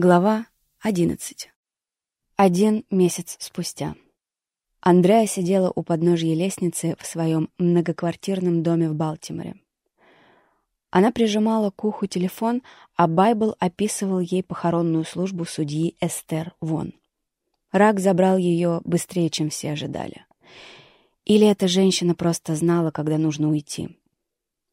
Глава 11. Один месяц спустя. Андреа сидела у подножья лестницы в своем многоквартирном доме в Балтиморе. Она прижимала к уху телефон, а Байбл описывал ей похоронную службу судьи Эстер Вон. Рак забрал ее быстрее, чем все ожидали. Или эта женщина просто знала, когда нужно уйти.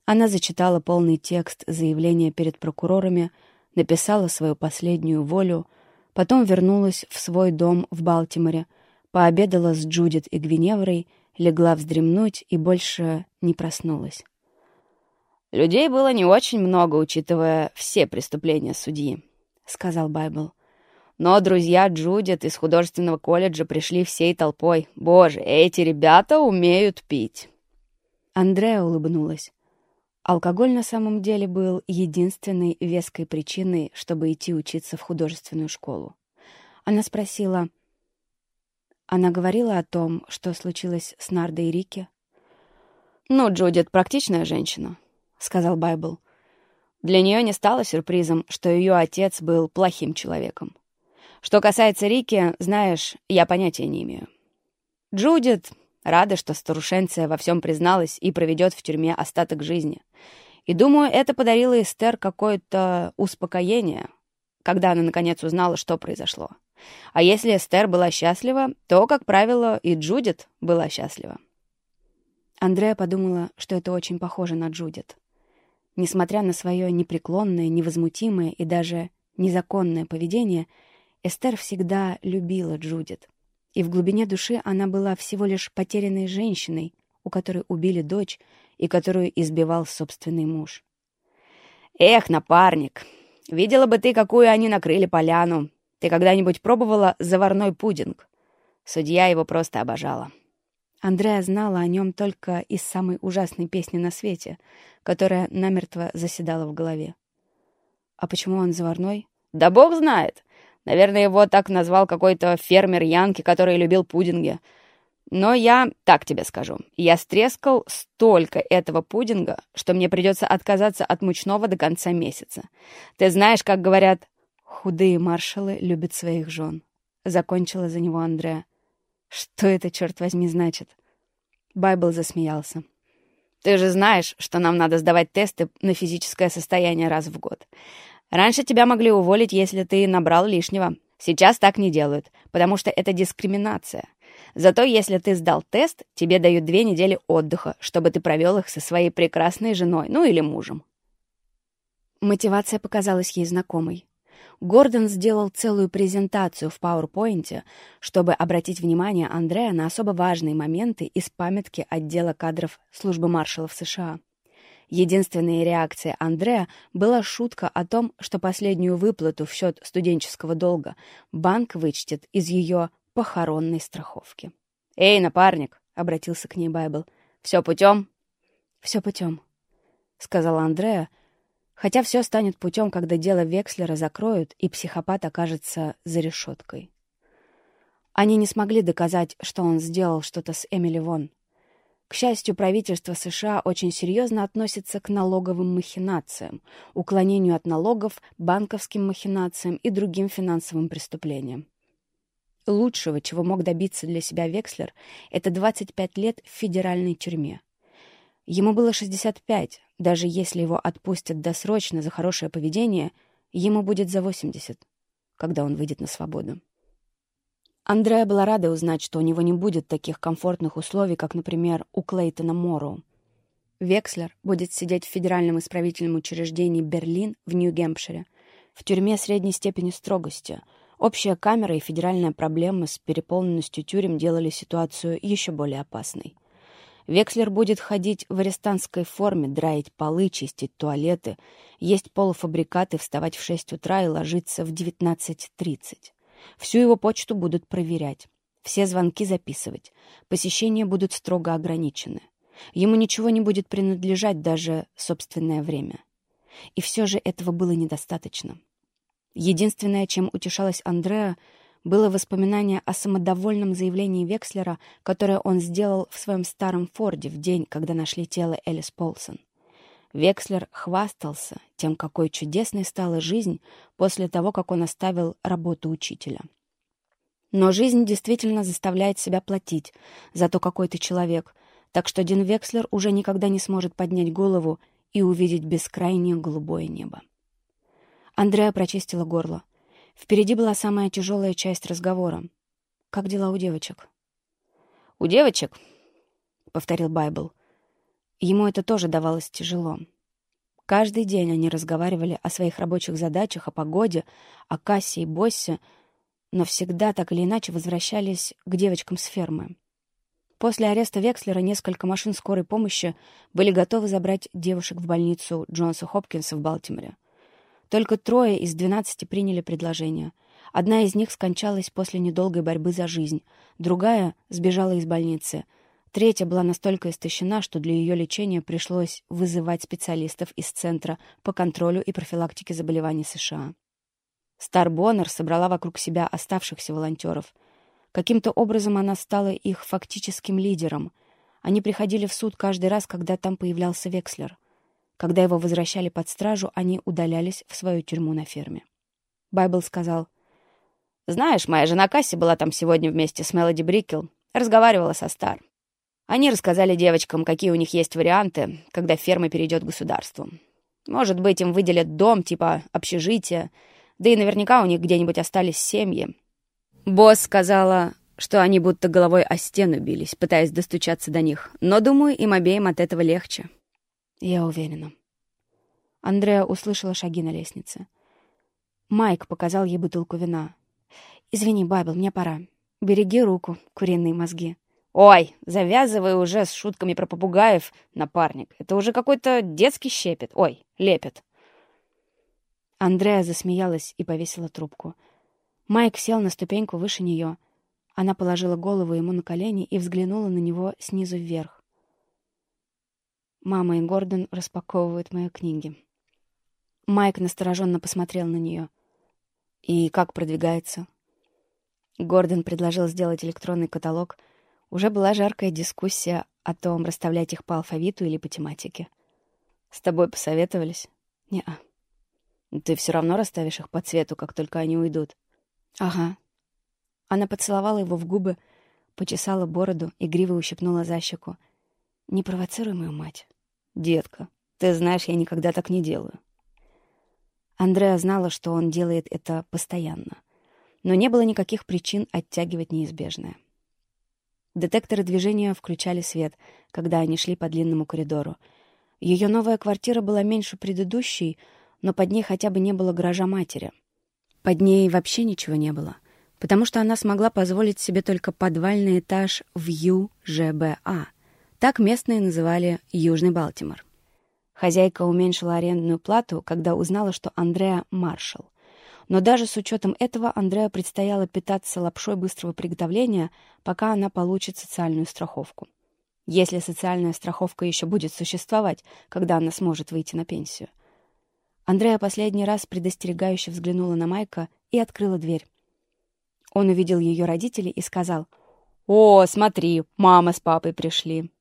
Она зачитала полный текст заявления перед прокурорами — написала свою последнюю волю, потом вернулась в свой дом в Балтиморе, пообедала с Джудит и Гвиневрой, легла вздремнуть и больше не проснулась. «Людей было не очень много, учитывая все преступления судьи», — сказал Байбл. «Но друзья Джудит из художественного колледжа пришли всей толпой. Боже, эти ребята умеют пить!» Андреа улыбнулась. Алкоголь на самом деле был единственной веской причиной, чтобы идти учиться в художественную школу. Она спросила... Она говорила о том, что случилось с Нардой и Рики. «Ну, Джудит практичная женщина», — сказал Байбл. Для нее не стало сюрпризом, что ее отец был плохим человеком. Что касается Рики, знаешь, я понятия не имею. Джудит Рада, что старушенция во всем призналась и проведет в тюрьме остаток жизни. И думаю, это подарило Эстер какое-то успокоение, когда она наконец узнала, что произошло. А если Эстер была счастлива, то, как правило, и Джудит была счастлива. Андрея подумала, что это очень похоже на Джудит. Несмотря на свое непреклонное, невозмутимое и даже незаконное поведение, Эстер всегда любила Джудит. И в глубине души она была всего лишь потерянной женщиной, у которой убили дочь и которую избивал собственный муж. «Эх, напарник, видела бы ты, какую они накрыли поляну. Ты когда-нибудь пробовала заварной пудинг?» Судья его просто обожала. Андреа знала о нем только из самой ужасной песни на свете, которая намертво заседала в голове. А почему он заварной? Да бог знает. Наверное, его так назвал какой-то фермер Янки, который любил пудинги. Но я так тебе скажу. Я стрескал столько этого пудинга, что мне придется отказаться от мучного до конца месяца. Ты знаешь, как говорят, худые маршалы любят своих жен. Закончила за него Андреа. Что это, черт возьми, значит? Байбл засмеялся. Ты же знаешь, что нам надо сдавать тесты на физическое состояние раз в год. Раньше тебя могли уволить, если ты набрал лишнего. Сейчас так не делают, потому что это дискриминация. Зато если ты сдал тест, тебе дают две недели отдыха, чтобы ты провел их со своей прекрасной женой, ну или мужем. Мотивация показалась ей знакомой. Гордон сделал целую презентацию в PowerPoint, чтобы обратить внимание Андрея на особо важные моменты из памятки отдела кадров службы маршалов США. Единственной реакцией Андреа была шутка о том, что последнюю выплату в счет студенческого долга банк вычтет из ее похоронной страховки. «Эй, напарник!» — обратился к ней Байбл. «Все путем?» «Все путем», — сказала Андреа, хотя все станет путем, когда дело Векслера закроют, и психопат окажется за решеткой. Они не смогли доказать, что он сделал что-то с Эмили Вон. К счастью, правительство США очень серьезно относится к налоговым махинациям, уклонению от налогов, банковским махинациям и другим финансовым преступлениям. Лучшего, чего мог добиться для себя Векслер, это 25 лет в федеральной тюрьме. Ему было 65, даже если его отпустят досрочно за хорошее поведение, ему будет за 80, когда он выйдет на свободу. Андрея была рада узнать, что у него не будет таких комфортных условий, как, например, у Клейтона Морроу. Векслер будет сидеть в федеральном исправительном учреждении Берлин в Нью-Гэмпшире, в тюрьме средней степени строгости. Общая камера и федеральная проблема с переполненностью тюрем делали ситуацию еще более опасной. Векслер будет ходить в арестантской форме, драить полы, чистить туалеты, есть полуфабрикаты, вставать в 6 утра и ложиться в 19.30. Всю его почту будут проверять, все звонки записывать, посещения будут строго ограничены. Ему ничего не будет принадлежать, даже собственное время. И все же этого было недостаточно. Единственное, чем утешалась Андреа, было воспоминание о самодовольном заявлении Векслера, которое он сделал в своем старом Форде в день, когда нашли тело Элис Полсон. Векслер хвастался тем, какой чудесной стала жизнь после того, как он оставил работу учителя. Но жизнь действительно заставляет себя платить за то, какой ты человек, так что Дин Векслер уже никогда не сможет поднять голову и увидеть бескрайнее голубое небо. Андреа прочистила горло. Впереди была самая тяжелая часть разговора. «Как дела у девочек?» «У девочек?» — повторил Байбл. Ему это тоже давалось тяжело. Каждый день они разговаривали о своих рабочих задачах, о погоде, о кассе и боссе, но всегда так или иначе возвращались к девочкам с фермы. После ареста Векслера несколько машин скорой помощи были готовы забрать девушек в больницу Джонса Хопкинса в Балтиморе. Только трое из двенадцати приняли предложение. Одна из них скончалась после недолгой борьбы за жизнь, другая сбежала из больницы — Третья была настолько истощена, что для ее лечения пришлось вызывать специалистов из Центра по контролю и профилактике заболеваний США. Стар Боннер собрала вокруг себя оставшихся волонтеров. Каким-то образом она стала их фактическим лидером. Они приходили в суд каждый раз, когда там появлялся Векслер. Когда его возвращали под стражу, они удалялись в свою тюрьму на ферме. Байбл сказал, «Знаешь, моя жена Касси была там сегодня вместе с Мелоди Брикел, разговаривала со Стар. Они рассказали девочкам, какие у них есть варианты, когда ферма перейдет государству. Может быть, им выделят дом, типа общежития, да и наверняка у них где-нибудь остались семьи. Босс сказала, что они будто головой о стену бились, пытаясь достучаться до них, но, думаю, им обеим от этого легче. Я уверена. Андреа услышала шаги на лестнице. Майк показал ей бутылку вина. «Извини, Байбл, мне пора. Береги руку, куриные мозги». «Ой, завязывай уже с шутками про попугаев, напарник. Это уже какой-то детский щепет. Ой, лепет». Андреа засмеялась и повесила трубку. Майк сел на ступеньку выше нее. Она положила голову ему на колени и взглянула на него снизу вверх. Мама и Гордон распаковывают мои книги. Майк настороженно посмотрел на нее. «И как продвигается?» Гордон предложил сделать электронный каталог — уже была жаркая дискуссия о том, расставлять их по алфавиту или по тематике. «С тобой посоветовались?» «Не-а». «Ты все равно расставишь их по цвету, как только они уйдут?» «Ага». Она поцеловала его в губы, почесала бороду, игриво ущипнула за щеку. «Не провоцируй мою мать». «Детка, ты знаешь, я никогда так не делаю». Андреа знала, что он делает это постоянно. Но не было никаких причин оттягивать неизбежное. Детекторы движения включали свет, когда они шли по длинному коридору. Ее новая квартира была меньше предыдущей, но под ней хотя бы не было гаража матери. Под ней вообще ничего не было, потому что она смогла позволить себе только подвальный этаж в ЮЖБА. Так местные называли Южный Балтимор. Хозяйка уменьшила арендную плату, когда узнала, что Андреа — маршал. Но даже с учетом этого Андреа предстояло питаться лапшой быстрого приготовления, пока она получит социальную страховку. Если социальная страховка еще будет существовать, когда она сможет выйти на пенсию. Андреа последний раз предостерегающе взглянула на Майка и открыла дверь. Он увидел ее родителей и сказал, «О, смотри, мама с папой пришли».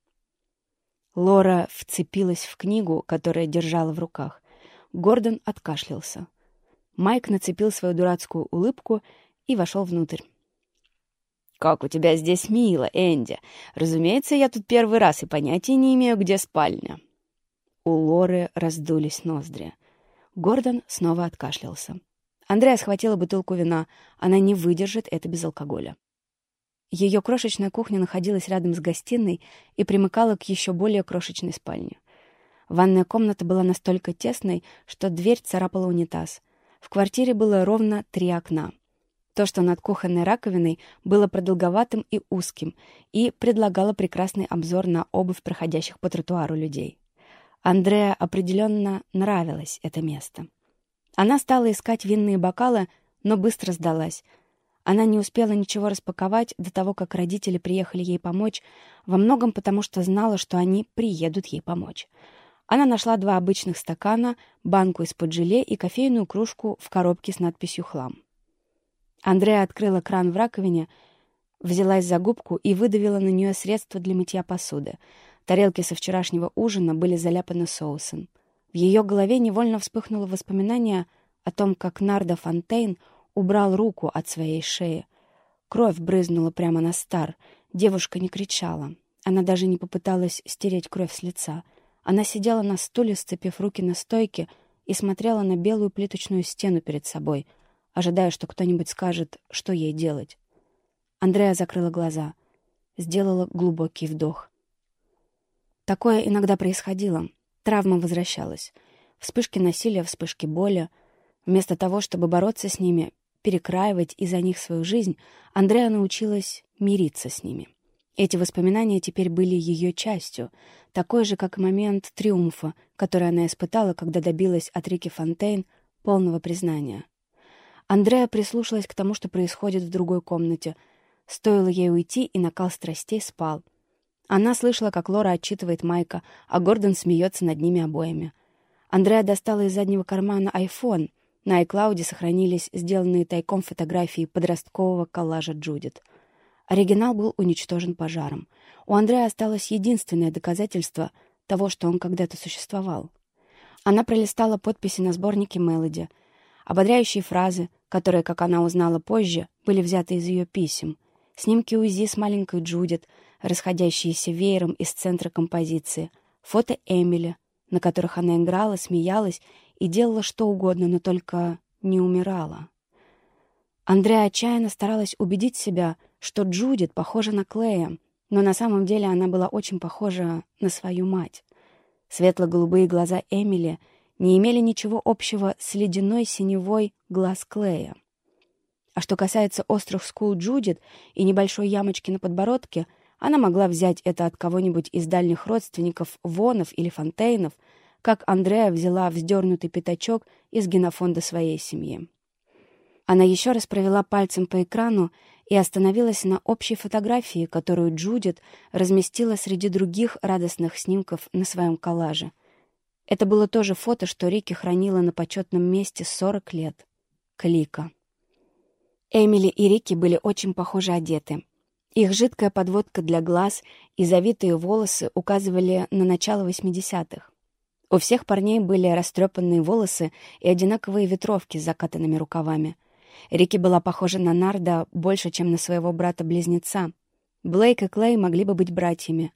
Лора вцепилась в книгу, которую держала в руках. Гордон откашлялся. Майк нацепил свою дурацкую улыбку и вошел внутрь. «Как у тебя здесь мило, Энди! Разумеется, я тут первый раз и понятия не имею, где спальня». У Лоры раздулись ноздри. Гордон снова откашлялся. Андрея схватила бутылку вина. Она не выдержит это без алкоголя. Ее крошечная кухня находилась рядом с гостиной и примыкала к еще более крошечной спальне. Ванная комната была настолько тесной, что дверь царапала унитаз — в квартире было ровно три окна. То, что над кухонной раковиной, было продолговатым и узким и предлагало прекрасный обзор на обувь проходящих по тротуару людей. Андреа определенно нравилось это место. Она стала искать винные бокалы, но быстро сдалась. Она не успела ничего распаковать до того, как родители приехали ей помочь, во многом потому, что знала, что они приедут ей помочь. Она нашла два обычных стакана, банку из-под желе и кофейную кружку в коробке с надписью «Хлам». Андреа открыла кран в раковине, взялась за губку и выдавила на нее средство для мытья посуды. Тарелки со вчерашнего ужина были заляпаны соусом. В ее голове невольно вспыхнуло воспоминание о том, как Нарда Фонтейн убрал руку от своей шеи. Кровь брызнула прямо на стар. Девушка не кричала. Она даже не попыталась стереть кровь с лица. Она сидела на стуле, сцепив руки на стойке, и смотрела на белую плиточную стену перед собой, ожидая, что кто-нибудь скажет, что ей делать. Андреа закрыла глаза, сделала глубокий вдох. Такое иногда происходило. Травма возвращалась. Вспышки насилия, вспышки боли. Вместо того, чтобы бороться с ними, перекраивать из-за них свою жизнь, Андреа научилась мириться с ними. Эти воспоминания теперь были ее частью, такой же, как момент триумфа, который она испытала, когда добилась от Рики Фонтейн полного признания. Андреа прислушалась к тому, что происходит в другой комнате. Стоило ей уйти, и накал страстей спал. Она слышала, как Лора отчитывает Майка, а Гордон смеется над ними обоими. Андреа достала из заднего кармана айфон. На iCloud сохранились сделанные тайком фотографии подросткового коллажа Джудит — Оригинал был уничтожен пожаром. У Андрея осталось единственное доказательство того, что он когда-то существовал. Она пролистала подписи на сборнике «Мелоди», ободряющие фразы, которые, как она узнала позже, были взяты из ее писем, снимки УЗИ с маленькой Джудит, расходящиеся веером из центра композиции, фото Эмили, на которых она играла, смеялась и делала что угодно, но только не умирала. Андреа отчаянно старалась убедить себя, что Джудит похожа на Клея, но на самом деле она была очень похожа на свою мать. Светло-голубые глаза Эмили не имели ничего общего с ледяной синевой глаз Клея. А что касается острых скул Джудит и небольшой ямочки на подбородке, она могла взять это от кого-нибудь из дальних родственников Вонов или Фонтейнов, как Андреа взяла вздернутый пятачок из генофонда своей семьи. Она еще раз провела пальцем по экрану и остановилась на общей фотографии, которую Джудит разместила среди других радостных снимков на своем коллаже. Это было то же фото, что Рики хранила на почетном месте 40 лет. Клика. Эмили и Рики были очень похоже одеты. Их жидкая подводка для глаз и завитые волосы указывали на начало 80-х. У всех парней были растрепанные волосы и одинаковые ветровки с закатанными рукавами — Рики была похожа на Нарда больше, чем на своего брата-близнеца. Блейк и Клей могли бы быть братьями.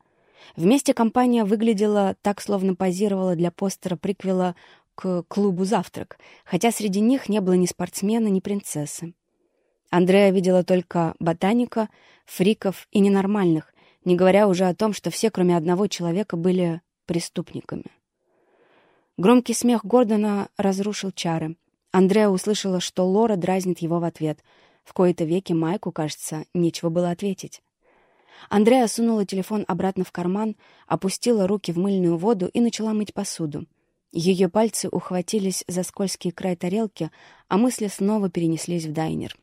Вместе компания выглядела так, словно позировала для постера приквела к клубу «Завтрак», хотя среди них не было ни спортсмена, ни принцессы. Андрея видела только ботаника, фриков и ненормальных, не говоря уже о том, что все, кроме одного человека, были преступниками. Громкий смех Гордона разрушил чары — Андреа услышала, что Лора дразнит его в ответ. В кои-то веки Майку, кажется, нечего было ответить. Андреа сунула телефон обратно в карман, опустила руки в мыльную воду и начала мыть посуду. Ее пальцы ухватились за скользкий край тарелки, а мысли снова перенеслись в дайнер.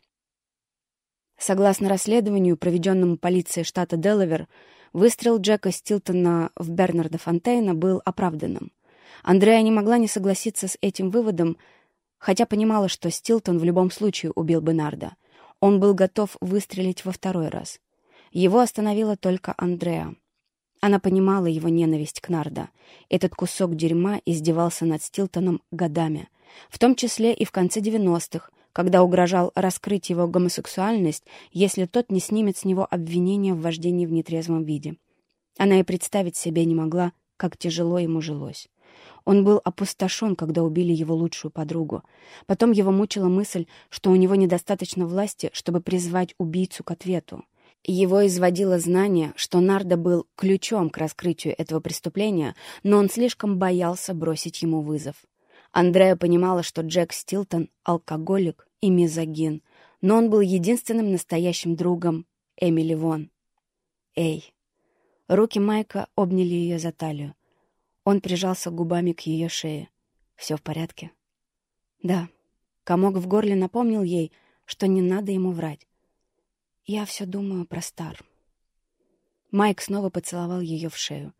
Согласно расследованию, проведенному полицией штата Делавер, выстрел Джека Стилтона в Бернарда Фонтейна был оправданным. Андреа не могла не согласиться с этим выводом, хотя понимала, что Стилтон в любом случае убил бы Нарда. Он был готов выстрелить во второй раз. Его остановила только Андреа. Она понимала его ненависть к Нарда. Этот кусок дерьма издевался над Стилтоном годами, в том числе и в конце 90-х, когда угрожал раскрыть его гомосексуальность, если тот не снимет с него обвинения в вождении в нетрезвом виде. Она и представить себе не могла, как тяжело ему жилось. Он был опустошен, когда убили его лучшую подругу. Потом его мучила мысль, что у него недостаточно власти, чтобы призвать убийцу к ответу. Его изводило знание, что Нарда был ключом к раскрытию этого преступления, но он слишком боялся бросить ему вызов. Андрея понимала, что Джек Стилтон — алкоголик и мизогин, но он был единственным настоящим другом Эмили Вон. «Эй!» Руки Майка обняли ее за талию. Он прижался губами к ее шее. «Все в порядке?» «Да». Комок в горле напомнил ей, что не надо ему врать. «Я все думаю про Стар». Майк снова поцеловал ее в шею.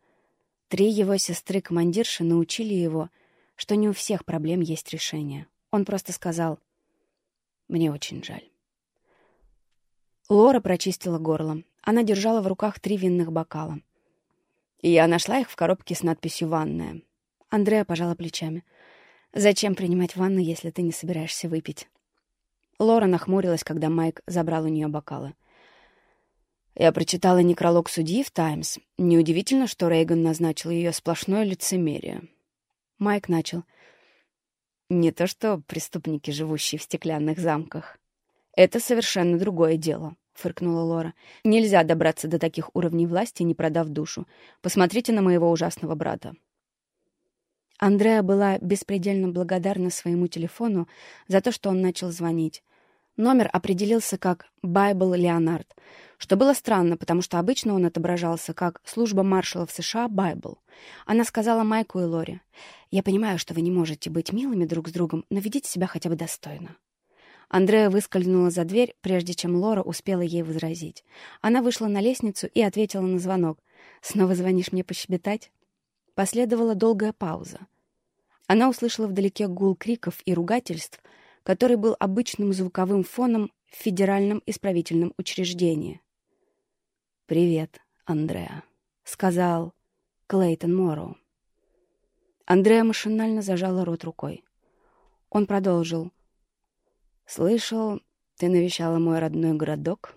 Три его сестры-командирши научили его, что не у всех проблем есть решение. Он просто сказал «Мне очень жаль». Лора прочистила горло. Она держала в руках три винных бокала. Я нашла их в коробке с надписью «Ванная». Андреа пожала плечами. «Зачем принимать ванну, если ты не собираешься выпить?» Лора нахмурилась, когда Майк забрал у нее бокалы. Я прочитала некролог судьи в «Таймс». Неудивительно, что Рейган назначил ее сплошное лицемерие. Майк начал. «Не то что преступники, живущие в стеклянных замках. Это совершенно другое дело», — фыркнула Лора. «Нельзя добраться до таких уровней власти, не продав душу. Посмотрите на моего ужасного брата». Андреа была беспредельно благодарна своему телефону за то, что он начал звонить. Номер определился как «Байбл Леонард», что было странно, потому что обычно он отображался как «Служба маршалов США Байбл». Она сказала Майку и Лоре, «Я понимаю, что вы не можете быть милыми друг с другом, но ведите себя хотя бы достойно». Андрея выскользнула за дверь, прежде чем Лора успела ей возразить. Она вышла на лестницу и ответила на звонок. «Снова звонишь мне пощебетать?» Последовала долгая пауза. Она услышала вдалеке гул криков и ругательств, который был обычным звуковым фоном в федеральном исправительном учреждении. «Привет, Андреа», — сказал Клейтон Морроу. Андреа машинально зажала рот рукой. Он продолжил. «Слышал, ты навещала мой родной городок?»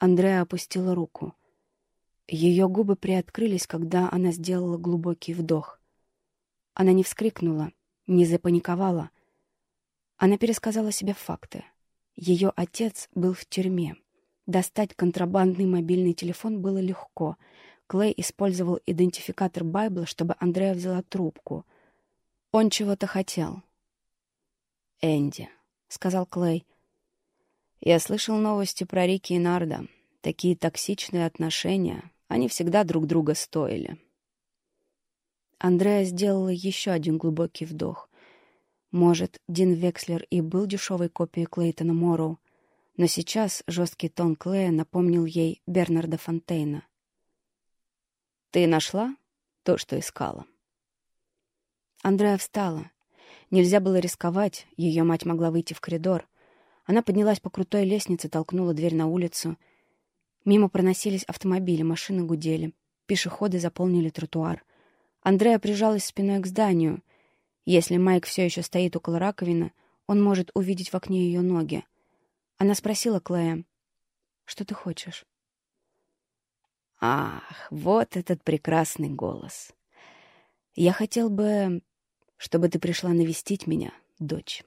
Андреа опустила руку. Ее губы приоткрылись, когда она сделала глубокий вдох. Она не вскрикнула, не запаниковала. Она пересказала себе факты. Ее отец был в тюрьме. Достать контрабандный мобильный телефон было легко. Клей использовал идентификатор Байбла, чтобы Андреа взяла трубку. Он чего-то хотел. «Энди», — сказал Клей. «Я слышал новости про Рики и Нарда. Такие токсичные отношения. Они всегда друг друга стоили. Андреа сделала еще один глубокий вдох. Может, Дин Векслер и был дешевой копией Клейтона Морроу, но сейчас жесткий тон Клея напомнил ей Бернарда Фонтейна. «Ты нашла то, что искала?» Андреа встала. Нельзя было рисковать, ее мать могла выйти в коридор. Она поднялась по крутой лестнице, толкнула дверь на улицу — Мимо проносились автомобили, машины гудели. Пешеходы заполнили тротуар. Андрея прижалась спиной к зданию. Если Майк все еще стоит около раковины, он может увидеть в окне ее ноги. Она спросила Клея, «Что ты хочешь?» «Ах, вот этот прекрасный голос! Я хотел бы, чтобы ты пришла навестить меня, дочь.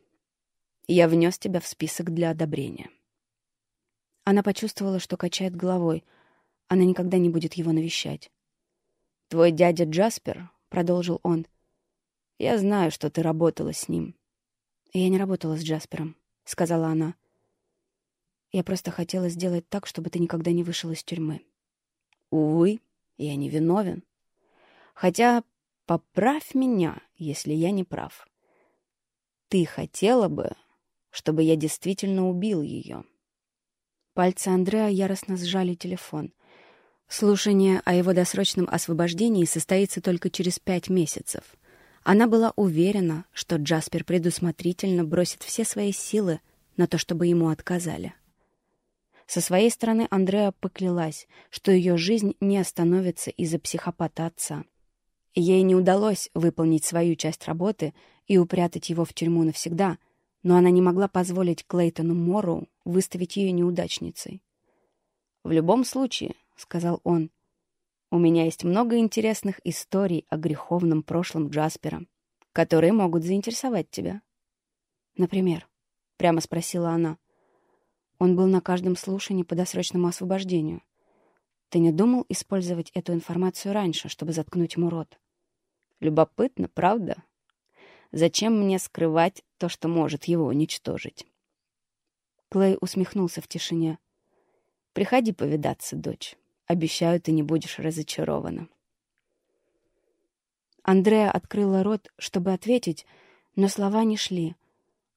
Я внес тебя в список для одобрения». Она почувствовала, что качает головой. Она никогда не будет его навещать. «Твой дядя Джаспер», — продолжил он, — «я знаю, что ты работала с ним». «Я не работала с Джаспером», — сказала она. «Я просто хотела сделать так, чтобы ты никогда не вышел из тюрьмы». «Увы, я не виновен. Хотя поправь меня, если я не прав. Ты хотела бы, чтобы я действительно убил ее». Пальцы Андреа яростно сжали телефон. Слушание о его досрочном освобождении состоится только через пять месяцев. Она была уверена, что Джаспер предусмотрительно бросит все свои силы на то, чтобы ему отказали. Со своей стороны Андреа поклялась, что ее жизнь не остановится из-за психопата отца. Ей не удалось выполнить свою часть работы и упрятать его в тюрьму навсегда — но она не могла позволить Клейтону Морроу выставить ее неудачницей. «В любом случае», — сказал он, — «у меня есть много интересных историй о греховном прошлом Джаспера, которые могут заинтересовать тебя». «Например?» — прямо спросила она. Он был на каждом слушании по досрочному освобождению. Ты не думал использовать эту информацию раньше, чтобы заткнуть ему рот? Любопытно, правда? Зачем мне скрывать то, что может его уничтожить? Клей усмехнулся в тишине. «Приходи повидаться, дочь. Обещаю, ты не будешь разочарована». Андреа открыла рот, чтобы ответить, но слова не шли.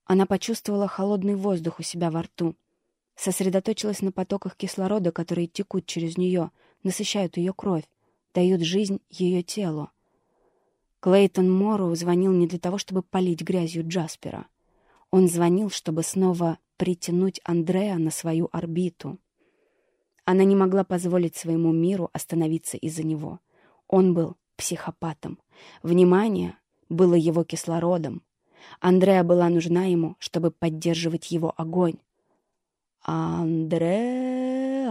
Она почувствовала холодный воздух у себя во рту. Сосредоточилась на потоках кислорода, которые текут через нее, насыщают ее кровь, дают жизнь ее телу. Клейтон Морроу звонил не для того, чтобы полить грязью Джаспера. Он звонил, чтобы снова притянуть Андреа на свою орбиту. Она не могла позволить своему миру остановиться из-за него. Он был психопатом. Внимание было его кислородом. Андреа была нужна ему, чтобы поддерживать его огонь. «Андреа»,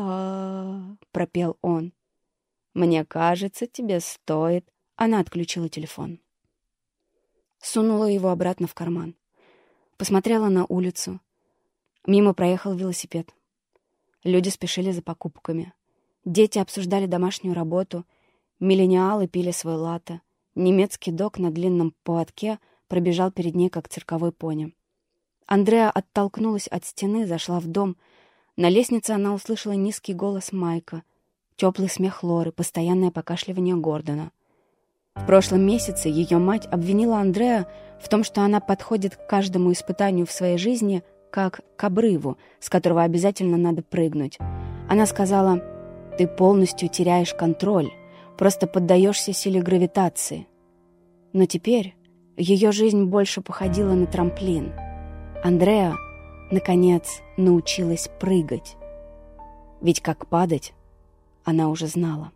— пропел он, — «мне кажется, тебе стоит...» Она отключила телефон. Сунула его обратно в карман. Посмотрела на улицу. Мимо проехал велосипед. Люди спешили за покупками. Дети обсуждали домашнюю работу. Миллениалы пили свой латте. Немецкий док на длинном поводке пробежал перед ней, как цирковой пони. Андреа оттолкнулась от стены, зашла в дом. На лестнице она услышала низкий голос Майка, теплый смех Лоры, постоянное покашливание Гордона — в прошлом месяце ее мать обвинила Андреа в том, что она подходит к каждому испытанию в своей жизни как к обрыву, с которого обязательно надо прыгнуть. Она сказала, «Ты полностью теряешь контроль, просто поддаешься силе гравитации». Но теперь ее жизнь больше походила на трамплин. Андреа, наконец, научилась прыгать. Ведь как падать, она уже знала.